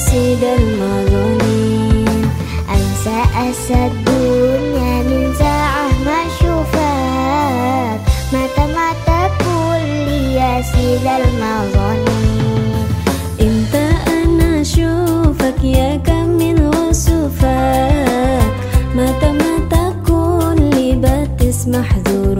يا سيد المظالم أنسى أسى الدنيا من ساعة ما أشوفك. متى متى كن يا سيد المظالم انت أنا أشوفك يا كم من وصفك؟ متى متى كن لي بتسمح ذروب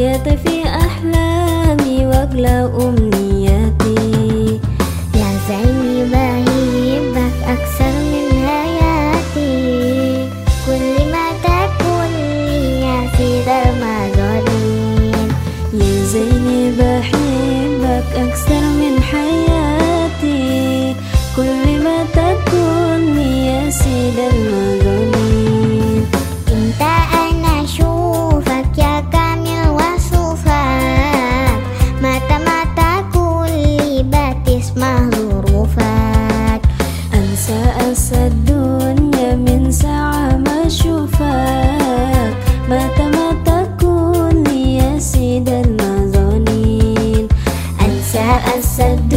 يطفي أحلامي وأغلى أمنياتي. يا زعيمي ما أكثر من حياتي. كل ما تكون لي يا سيد المظالم يا زعيمي بحبك أكثر من حياتي. sad and sad